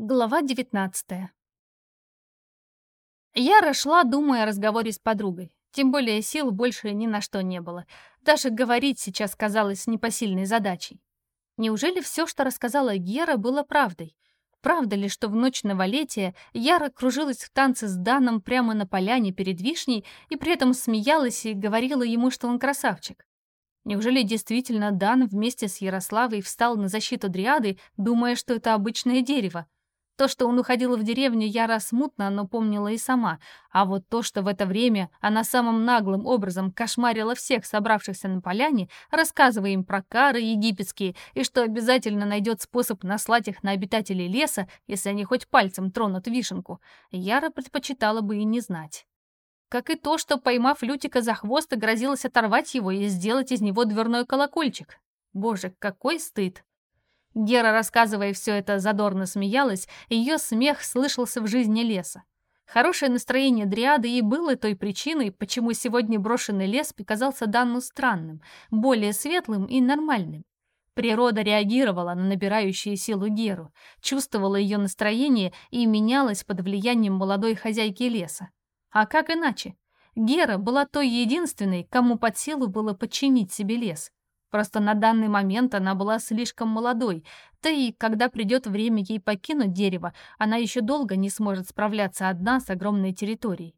Глава 19 Яра шла, думая о разговоре с подругой. Тем более сил больше ни на что не было. Даже говорить сейчас казалось непосильной задачей. Неужели все, что рассказала Гера, было правдой? Правда ли, что в ночь новолетия Яра кружилась в танце с Даном прямо на поляне перед вишней и при этом смеялась и говорила ему, что он красавчик? Неужели действительно Дан вместе с Ярославой встал на защиту Дриады, думая, что это обычное дерево? То, что он уходил в деревню, Яра смутно, но помнила и сама. А вот то, что в это время она самым наглым образом кошмарила всех собравшихся на поляне, рассказывая им про кары египетские, и что обязательно найдет способ наслать их на обитателей леса, если они хоть пальцем тронут вишенку, Яра предпочитала бы и не знать. Как и то, что, поймав Лютика за хвост, грозилась оторвать его и сделать из него дверной колокольчик. Боже, какой стыд! Гера, рассказывая все это, задорно смеялась, ее смех слышался в жизни леса. Хорошее настроение Дриады и было той причиной, почему сегодня брошенный лес показался Данну странным, более светлым и нормальным. Природа реагировала на набирающую силу Геру, чувствовала ее настроение и менялась под влиянием молодой хозяйки леса. А как иначе? Гера была той единственной, кому под силу было подчинить себе лес. Просто на данный момент она была слишком молодой, да и когда придет время ей покинуть дерево, она еще долго не сможет справляться одна с огромной территорией.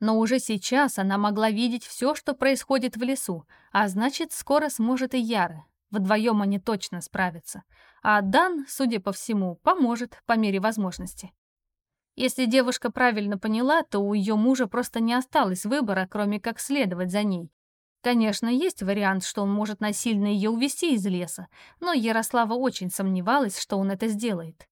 Но уже сейчас она могла видеть все, что происходит в лесу, а значит, скоро сможет и Яра. Вдвоем они точно справятся. А Дан, судя по всему, поможет по мере возможности. Если девушка правильно поняла, то у ее мужа просто не осталось выбора, кроме как следовать за ней, Конечно, есть вариант, что он может насильно ее увести из леса, но Ярослава очень сомневалась, что он это сделает.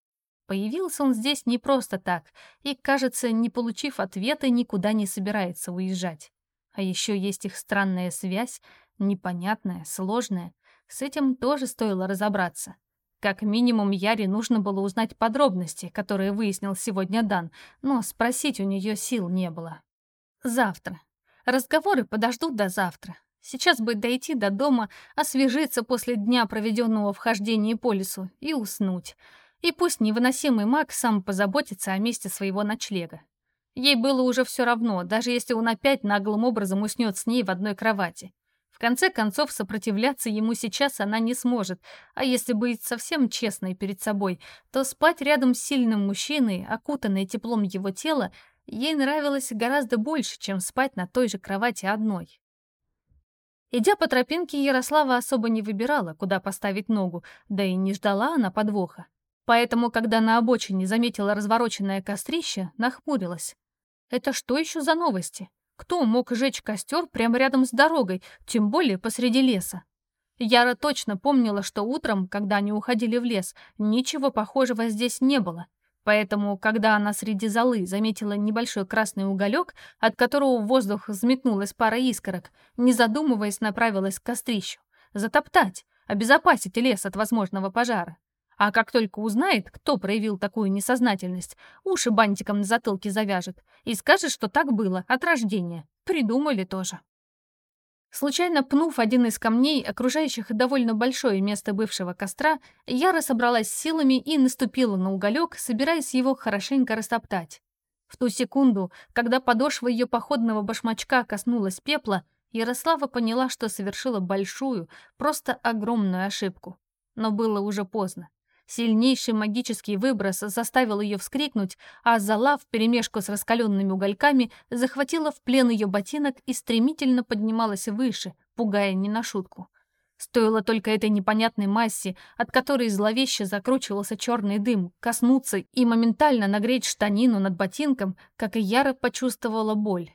Появился он здесь не просто так, и, кажется, не получив ответа, никуда не собирается уезжать. А еще есть их странная связь, непонятная, сложная. С этим тоже стоило разобраться. Как минимум, Яре нужно было узнать подробности, которые выяснил сегодня Дан, но спросить у нее сил не было. Завтра. Разговоры подождут до завтра. Сейчас бы дойти до дома, освежиться после дня, проведенного в хождении по лесу, и уснуть. И пусть невыносимый маг сам позаботится о месте своего ночлега. Ей было уже все равно, даже если он опять наглым образом уснет с ней в одной кровати. В конце концов, сопротивляться ему сейчас она не сможет, а если быть совсем честной перед собой, то спать рядом с сильным мужчиной, окутанной теплом его тела, ей нравилось гораздо больше, чем спать на той же кровати одной. Идя по тропинке, Ярослава особо не выбирала, куда поставить ногу, да и не ждала она подвоха. Поэтому, когда на обочине заметила развороченное кострище, нахмурилась. Это что еще за новости? Кто мог жечь костер прямо рядом с дорогой, тем более посреди леса? Яра точно помнила, что утром, когда они уходили в лес, ничего похожего здесь не было. Поэтому, когда она среди золы заметила небольшой красный уголек, от которого в воздух взметнулась пара искорок, не задумываясь, направилась к кострищу. Затоптать, обезопасить лес от возможного пожара. А как только узнает, кто проявил такую несознательность, уши бантиком на затылке завяжет и скажет, что так было от рождения. Придумали тоже. Случайно пнув один из камней, окружающих довольно большое место бывшего костра, Яра собралась силами и наступила на уголек, собираясь его хорошенько растоптать. В ту секунду, когда подошва ее походного башмачка коснулась пепла, Ярослава поняла, что совершила большую, просто огромную ошибку. Но было уже поздно. Сильнейший магический выброс заставил ее вскрикнуть, а зала вперемешку с раскаленными угольками захватила в плен ее ботинок и стремительно поднималась выше, пугая не на шутку. Стоило только этой непонятной массе, от которой зловеще закручивался черный дым, коснуться и моментально нагреть штанину над ботинком, как и Яра почувствовала боль.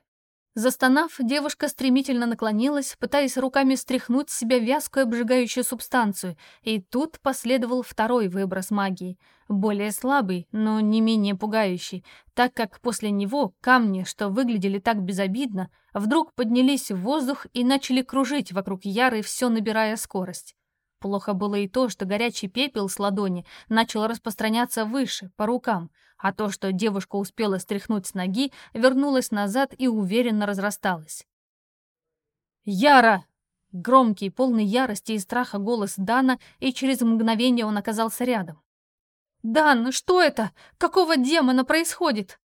Застонав, девушка стремительно наклонилась, пытаясь руками стряхнуть с себя вязкую обжигающую субстанцию, и тут последовал второй выброс магии, более слабый, но не менее пугающий, так как после него камни, что выглядели так безобидно, вдруг поднялись в воздух и начали кружить вокруг Яры, все набирая скорость. Плохо было и то, что горячий пепел с ладони начал распространяться выше, по рукам, а то, что девушка успела стряхнуть с ноги, вернулась назад и уверенно разрасталась. «Яра!» Громкий, полный ярости и страха голос Дана, и через мгновение он оказался рядом. «Дан, что это? Какого демона происходит?»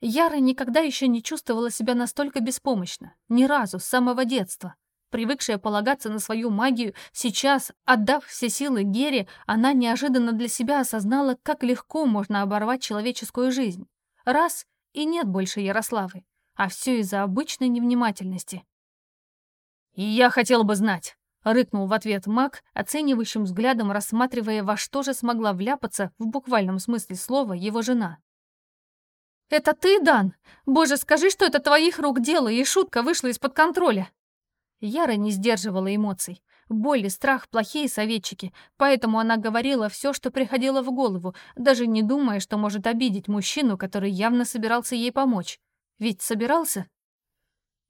Яра никогда еще не чувствовала себя настолько беспомощно. Ни разу, с самого детства. Привыкшая полагаться на свою магию, сейчас, отдав все силы Гере, она неожиданно для себя осознала, как легко можно оборвать человеческую жизнь. Раз — и нет больше Ярославы. А все из-за обычной невнимательности. «И я хотел бы знать», — рыкнул в ответ маг, оценивающим взглядом рассматривая, во что же смогла вляпаться, в буквальном смысле слова, его жена. «Это ты, Дан? Боже, скажи, что это твоих рук дело, и шутка вышла из-под контроля!» Яра не сдерживала эмоций. Боль и страх — плохие советчики, поэтому она говорила все, что приходило в голову, даже не думая, что может обидеть мужчину, который явно собирался ей помочь. Ведь собирался?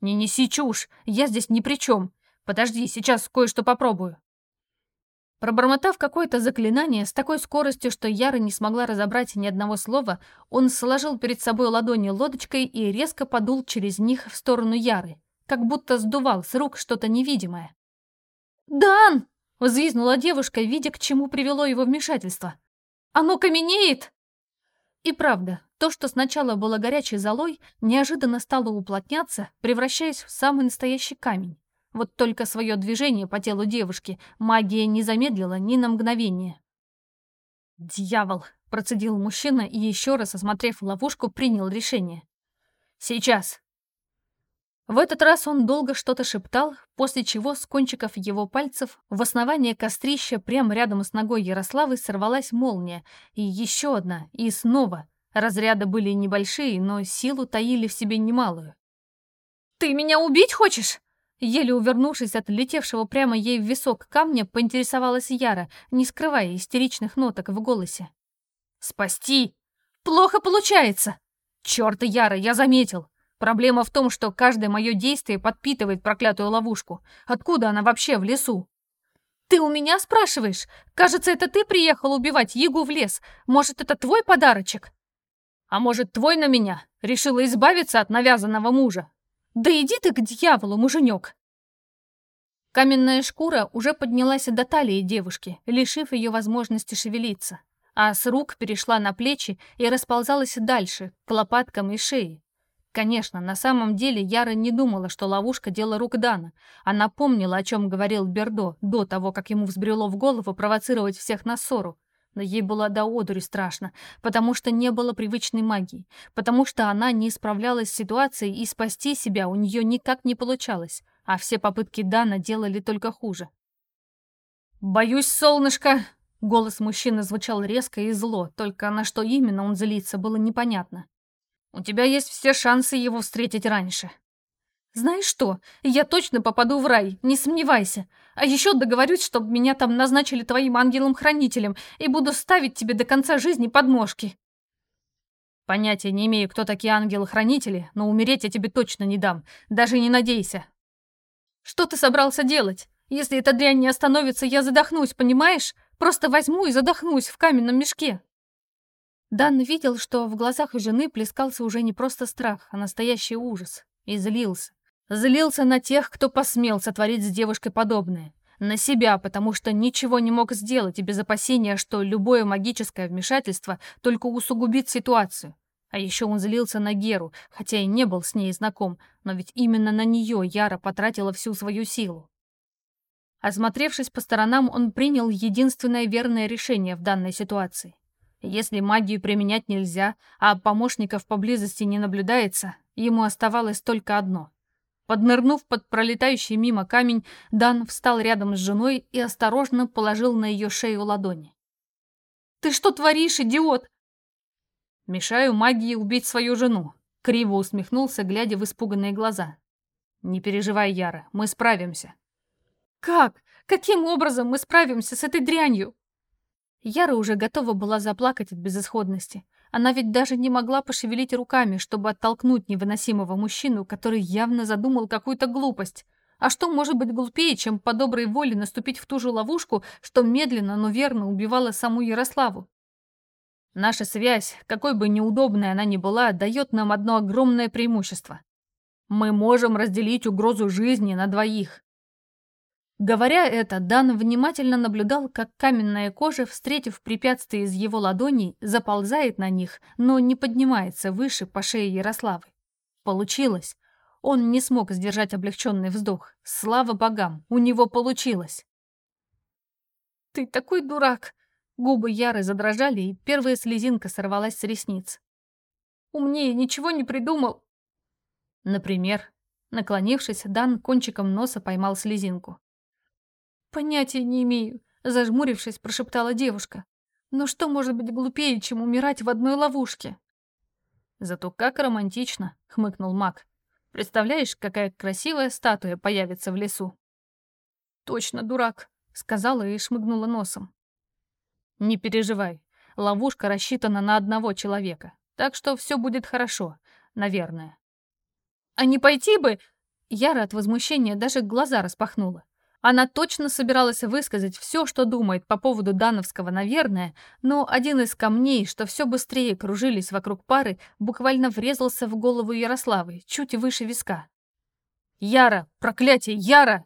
«Не неси чушь, я здесь ни при чем. Подожди, сейчас кое-что попробую». Пробормотав какое-то заклинание с такой скоростью, что Яра не смогла разобрать ни одного слова, он сложил перед собой ладони лодочкой и резко подул через них в сторону Яры как будто сдувал с рук что-то невидимое. «Дан!» — взвизнула девушка, видя, к чему привело его вмешательство. «Оно каменеет!» И правда, то, что сначала было горячей золой, неожиданно стало уплотняться, превращаясь в самый настоящий камень. Вот только свое движение по телу девушки магия не замедлила ни на мгновение. «Дьявол!» — процедил мужчина и, еще раз осмотрев ловушку, принял решение. «Сейчас!» В этот раз он долго что-то шептал, после чего с кончиков его пальцев в основание кострища прямо рядом с ногой Ярославы сорвалась молния, и еще одна, и снова. Разряды были небольшие, но силу таили в себе немалую. «Ты меня убить хочешь?» Еле увернувшись от летевшего прямо ей в висок камня, поинтересовалась Яра, не скрывая истеричных ноток в голосе. «Спасти! Плохо получается! Чёрт, Яра, я заметил! Проблема в том, что каждое мое действие подпитывает проклятую ловушку. Откуда она вообще в лесу? Ты у меня спрашиваешь? Кажется, это ты приехал убивать Ягу в лес. Может, это твой подарочек? А может, твой на меня? Решила избавиться от навязанного мужа? Да иди ты к дьяволу, муженек. Каменная шкура уже поднялась до талии девушки, лишив ее возможности шевелиться, а с рук перешла на плечи и расползалась дальше, к лопаткам и шее. Конечно, на самом деле Яра не думала, что ловушка — дело рук Дана. Она помнила, о чем говорил Бердо до того, как ему взбрело в голову провоцировать всех на ссору. Но ей было до одури страшно, потому что не было привычной магии, потому что она не справлялась с ситуацией и спасти себя у нее никак не получалось, а все попытки Дана делали только хуже. «Боюсь, солнышко!» Голос мужчины звучал резко и зло, только на что именно он злится, было непонятно. У тебя есть все шансы его встретить раньше. Знаешь что, я точно попаду в рай, не сомневайся. А еще договорюсь, чтобы меня там назначили твоим ангелом-хранителем и буду ставить тебе до конца жизни подножки. Понятия не имею, кто такие ангелы-хранители, но умереть я тебе точно не дам, даже не надейся. Что ты собрался делать? Если эта дрянь не остановится, я задохнусь, понимаешь? Просто возьму и задохнусь в каменном мешке. Дан видел, что в глазах жены плескался уже не просто страх, а настоящий ужас. И злился. Злился на тех, кто посмел сотворить с девушкой подобное. На себя, потому что ничего не мог сделать и без опасения, что любое магическое вмешательство только усугубит ситуацию. А еще он злился на Геру, хотя и не был с ней знаком, но ведь именно на нее Яра потратила всю свою силу. Осмотревшись по сторонам, он принял единственное верное решение в данной ситуации. Если магию применять нельзя, а помощников поблизости не наблюдается, ему оставалось только одно. Поднырнув под пролетающий мимо камень, Дан встал рядом с женой и осторожно положил на ее шею ладони. «Ты что творишь, идиот?» «Мешаю магии убить свою жену», — криво усмехнулся, глядя в испуганные глаза. «Не переживай, Яра, мы справимся». «Как? Каким образом мы справимся с этой дрянью?» Яра уже готова была заплакать от безысходности. Она ведь даже не могла пошевелить руками, чтобы оттолкнуть невыносимого мужчину, который явно задумал какую-то глупость. А что может быть глупее, чем по доброй воле наступить в ту же ловушку, что медленно, но верно убивала саму Ярославу? Наша связь, какой бы неудобной она ни была, дает нам одно огромное преимущество. Мы можем разделить угрозу жизни на двоих. Говоря это, Дан внимательно наблюдал, как каменная кожа, встретив препятствие из его ладоней, заползает на них, но не поднимается выше по шее Ярославы. Получилось. Он не смог сдержать облегченный вздох. Слава богам, у него получилось. «Ты такой дурак!» Губы Яры задрожали, и первая слезинка сорвалась с ресниц. «Умнее ничего не придумал!» Например, наклонившись, Дан кончиком носа поймал слезинку. «Понятия не имею», — зажмурившись, прошептала девушка. «Но что может быть глупее, чем умирать в одной ловушке?» «Зато как романтично», — хмыкнул маг. «Представляешь, какая красивая статуя появится в лесу?» «Точно дурак», — сказала и шмыгнула носом. «Не переживай, ловушка рассчитана на одного человека, так что все будет хорошо, наверное». «А не пойти бы...» Яра от возмущения даже глаза распахнула. Она точно собиралась высказать все, что думает по поводу Дановского, наверное, но один из камней, что все быстрее кружились вокруг пары, буквально врезался в голову Ярославы, чуть выше виска. «Яра! Проклятие! Яра!»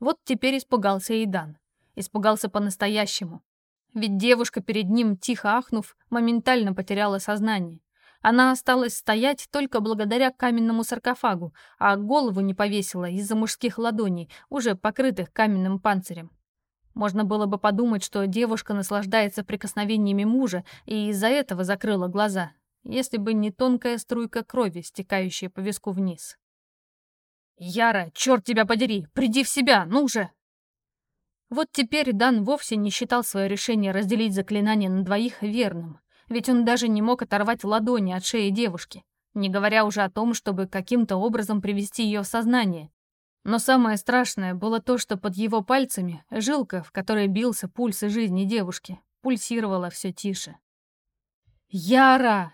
Вот теперь испугался и Дан. Испугался по-настоящему. Ведь девушка перед ним, тихо ахнув, моментально потеряла сознание. Она осталась стоять только благодаря каменному саркофагу, а голову не повесила из-за мужских ладоней, уже покрытых каменным панцирем. Можно было бы подумать, что девушка наслаждается прикосновениями мужа и из-за этого закрыла глаза, если бы не тонкая струйка крови, стекающая по виску вниз. «Яра, черт тебя подери, приди в себя, ну же!» Вот теперь Дан вовсе не считал свое решение разделить заклинание на двоих верным ведь он даже не мог оторвать ладони от шеи девушки, не говоря уже о том, чтобы каким-то образом привести ее в сознание. Но самое страшное было то, что под его пальцами жилка, в которой бился пульс жизни девушки, пульсировала все тише. «Яра!»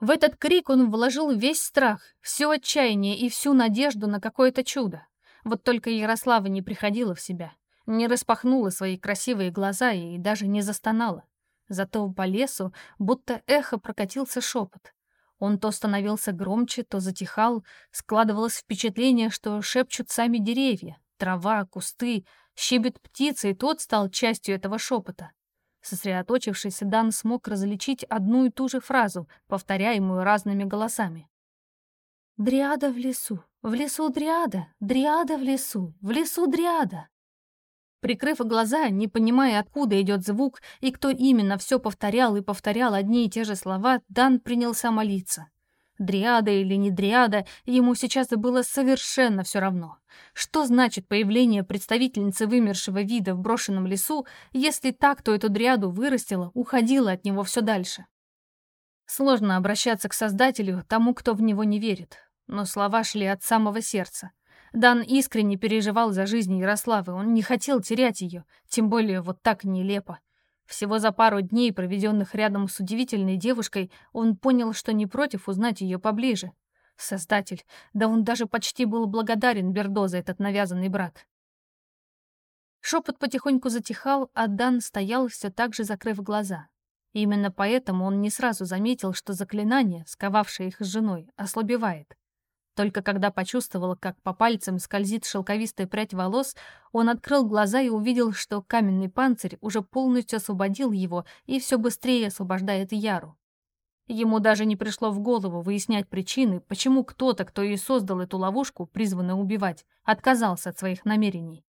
В этот крик он вложил весь страх, все отчаяние и всю надежду на какое-то чудо. Вот только Ярослава не приходила в себя, не распахнула свои красивые глаза и даже не застонала. Зато по лесу будто эхо прокатился шепот. Он то становился громче, то затихал, складывалось впечатление, что шепчут сами деревья, трава, кусты, щебет птицы, и тот стал частью этого шепота. Сосредоточившись, Дан смог различить одну и ту же фразу, повторяемую разными голосами. «Дриада в лесу, в лесу дриада, дриада в лесу, в лесу дриада». Прикрыв глаза, не понимая, откуда идет звук и кто именно все повторял и повторял одни и те же слова, Дан принялся молиться. Дриада или не дриада, ему сейчас было совершенно все равно. Что значит появление представительницы вымершего вида в брошенном лесу, если так, кто эту дриаду вырастила, уходила от него все дальше? Сложно обращаться к Создателю, тому, кто в него не верит, но слова шли от самого сердца. Дан искренне переживал за жизнь Ярославы, он не хотел терять ее, тем более вот так нелепо. Всего за пару дней, проведенных рядом с удивительной девушкой, он понял, что не против узнать ее поближе. Создатель, да он даже почти был благодарен Бердо за этот навязанный брак. Шепот потихоньку затихал, а Дан стоял все так же, закрыв глаза. именно поэтому он не сразу заметил, что заклинание, сковавшее их с женой, ослабевает. Только когда почувствовал, как по пальцам скользит шелковистая прядь волос, он открыл глаза и увидел, что каменный панцирь уже полностью освободил его и все быстрее освобождает Яру. Ему даже не пришло в голову выяснять причины, почему кто-то, кто и создал эту ловушку, призванную убивать, отказался от своих намерений.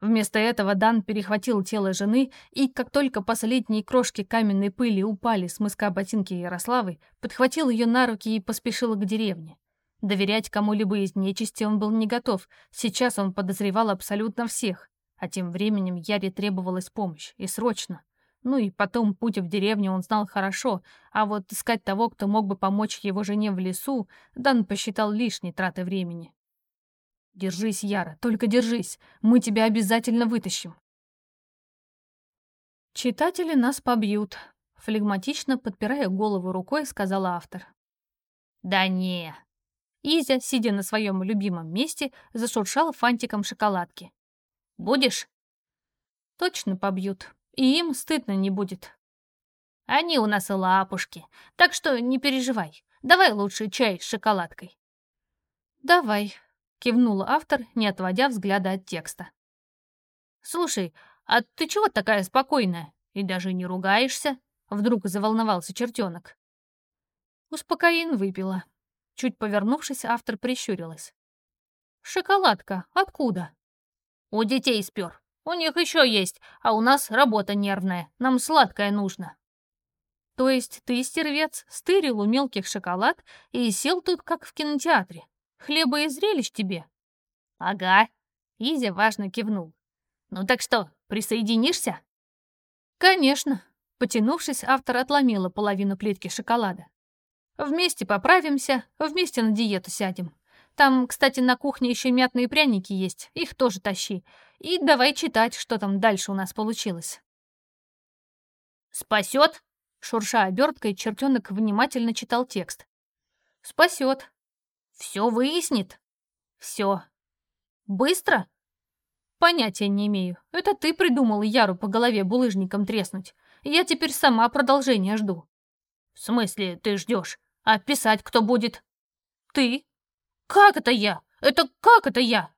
Вместо этого Дан перехватил тело жены, и как только последние крошки каменной пыли упали с мыска ботинки Ярославы, подхватил ее на руки и поспешил к деревне. Доверять кому-либо из нечисти он был не готов. Сейчас он подозревал абсолютно всех. А тем временем Яре требовалась помощь. И срочно. Ну и потом путь в деревню он знал хорошо, а вот искать того, кто мог бы помочь его жене в лесу, Дан посчитал лишней тратой времени. «Держись, Яра, только держись. Мы тебя обязательно вытащим». «Читатели нас побьют», — флегматично подпирая голову рукой, сказала автор. «Да не, Изя, сидя на своем любимом месте, зашуршала фантиком шоколадки. «Будешь?» «Точно побьют, и им стыдно не будет». «Они у нас и лапушки, так что не переживай. Давай лучше чай с шоколадкой». «Давай», — кивнула автор, не отводя взгляда от текста. «Слушай, а ты чего такая спокойная? И даже не ругаешься?» Вдруг заволновался чертенок. Успокоин выпила. Чуть повернувшись, автор прищурилась. «Шоколадка. Откуда?» «У детей спер. У них еще есть, а у нас работа нервная. Нам сладкое нужно». «То есть ты, стервец, стырил у мелких шоколад и сел тут, как в кинотеатре? Хлеба и зрелищ тебе?» «Ага», — Изя важно кивнул. «Ну так что, присоединишься?» «Конечно». Потянувшись, автор отломила половину плитки шоколада. «Вместе поправимся, вместе на диету сядем. Там, кстати, на кухне еще мятные пряники есть, их тоже тащи. И давай читать, что там дальше у нас получилось». «Спасет?» Шурша оберткой, чертенок внимательно читал текст. «Спасет». «Все выяснит?» «Все». «Быстро?» «Понятия не имею. Это ты придумал Яру по голове булыжником треснуть. Я теперь сама продолжение жду». «В смысле ты ждешь? А писать кто будет?» «Ты». «Как это я? Это как это я?»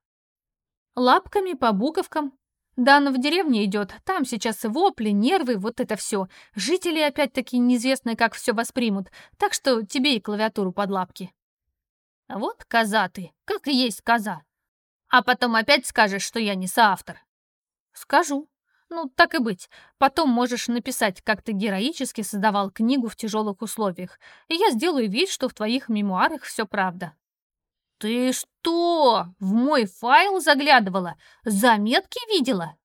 «Лапками по буковкам. Дана в деревне идет, там сейчас вопли, нервы, вот это все. Жители опять-таки неизвестно, как все воспримут, так что тебе и клавиатуру под лапки. Вот коза ты, как и есть коза. А потом опять скажешь, что я не соавтор. Скажу. Ну, так и быть. Потом можешь написать, как ты героически создавал книгу в тяжелых условиях, и я сделаю вид, что в твоих мемуарах все правда. «Ты что, в мой файл заглядывала? Заметки видела?»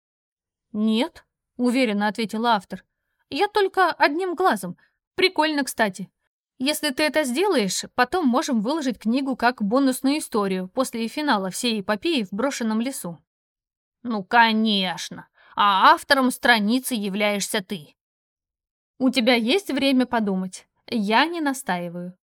«Нет», — уверенно ответил автор. «Я только одним глазом. Прикольно, кстати. Если ты это сделаешь, потом можем выложить книгу как бонусную историю после финала всей эпопеи в брошенном лесу». «Ну, конечно. А автором страницы являешься ты». «У тебя есть время подумать. Я не настаиваю.